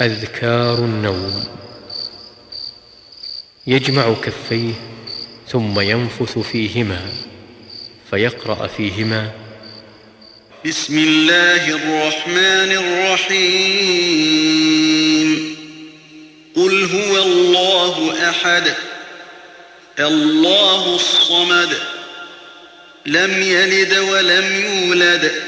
أذكار النوم. يجمع كفيه ثم ينفث فيهما فيقرأ فيهما. بسم الله الرحمن الرحيم. قل هو الله أحد الله الصمد لم يلد ولم يولد.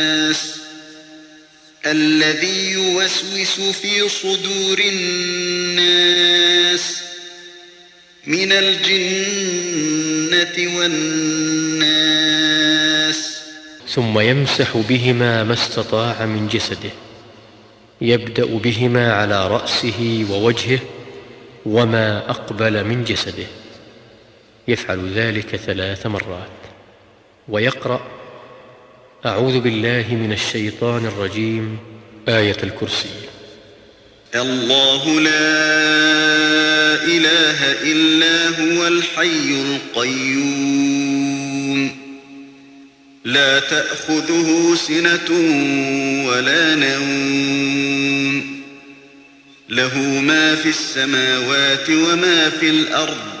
الذي يوسوس في صدور الناس من الجنة والناس. ثم يمسح بهما ما استطاع من جسده يبدأ بهما على رأسه ووجهه وما أقبل من جسده. يفعل ذلك ثلاث مرات ويقرأ أعوذ بالله من الشيطان الرجيم آية الكرسي. الله لا إله إلا هو الحي القيوم. لا تأخذه سنة ولا نوم. له ما في السماوات وما في الأرض.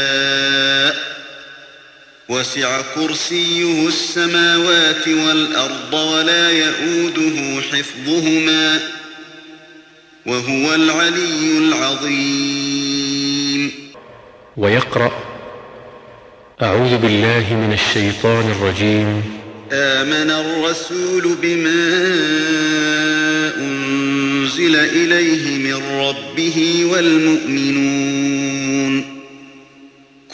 وسع كرسيه السماوات والأرض ولا يئوده حفظهما وهو العلي العظيم. ويقرأ أعوذ بالله من الشيطان الرجيم. آمن الرسول بما أنزل إليه من ربه والمؤمنون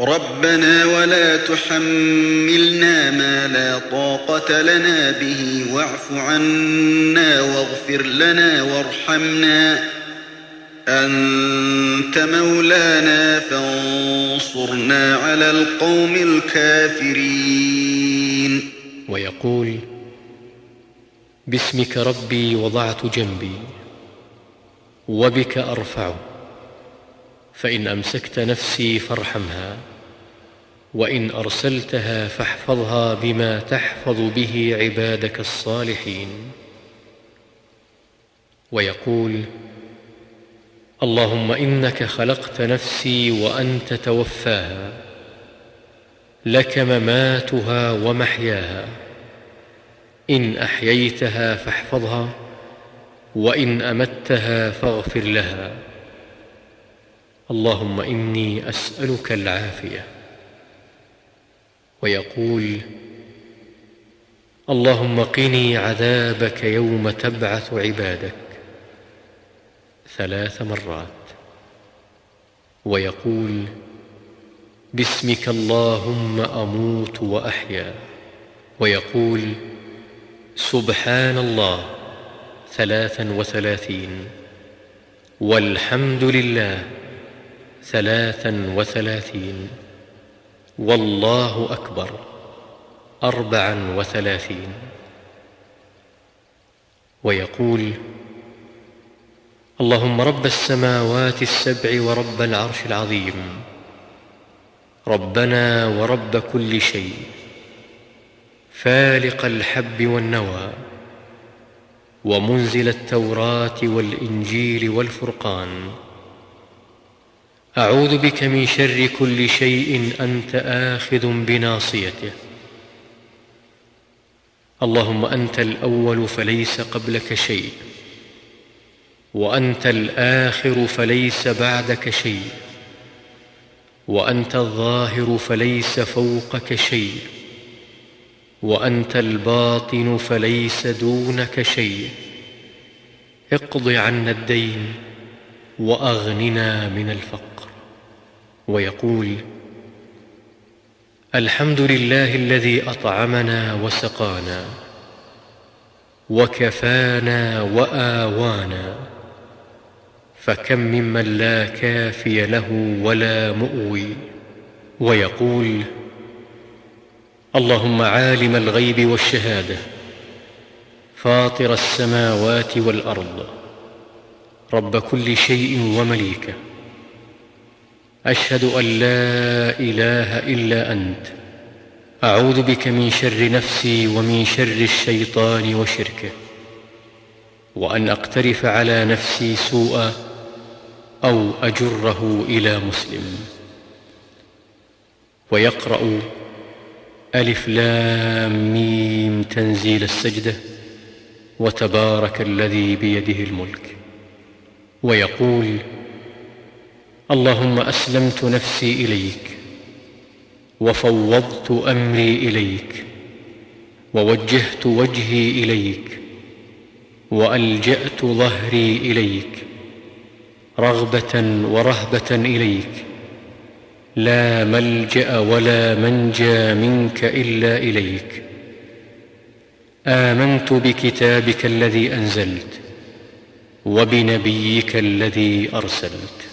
ربنا ولا تحملنا ما لا طاقة لنا به واعف عنا واغفر لنا وارحمنا. أنت مولانا فانصرنا على القوم الكافرين. ويقول باسمك ربي وضعت جنبي وبك أرفعه فإن أمسكت نفسي فارحمها وإن أرسلتها فاحفظها بما تحفظ به عبادك الصالحين. ويقول اللهم إنك خلقت نفسي وأنت توفاها لك مماتها ومحياها. إن أحييتها فاحفظها وإن أمتها فاغفر لها. اللهم إني أسألك العافية. ويقول اللهم قني عذابك يوم تبعث عبادك ثلاث مرات. ويقول باسمك اللهم أموت وأحيا. ويقول سبحان الله ثلاثا وثلاثين. والحمد لله ثلاثا وثلاثين. والله أكبر. اربعا وثلاثين. ويقول اللهم رب السماوات السبع ورب العرش العظيم. ربنا ورب كل شيء. فالق الحب والنوى. ومنزل التوراة والإنجيل والفرقان. أعوذ بك من شر كل شيء أنت آخذ بناصيته. اللهم أنت الأول فليس قبلك شيء وأنت الآخر فليس بعدك شيء وأنت الظاهر فليس فوقك شيء وأنت الباطن فليس دونك شيء. اقض عنا الدين وأغننا من الفقر. ويقول الحمد لله الذي أطعمنا وسقانا وكفانا وآوانا فكم ممن لا كافي له ولا مؤوي. ويقول اللهم عالم الغيب والشهادة فاطر السماوات والأرض رب كل شيء ومليكه. أشهد أن لا إله إلا أنت. أعوذ بك من شر نفسي ومن شر الشيطان وشركه. وأن أقترف على نفسي سوءا أو أجره إلى مسلم. ويقرأ ألف لام ميم تنزيل السجدة وتبارك الذي بيده الملك ويقول اللهم أسلمت نفسي إليك وفوضت أمري إليك ووجهت وجهي إليك وألجأت ظهري إليك رغبة ورهبة إليك لا ملجأ ولا منجى منك إلا إليك. آمنت بكتابك الذي أنزلت وبنبيك الذي أرسلت.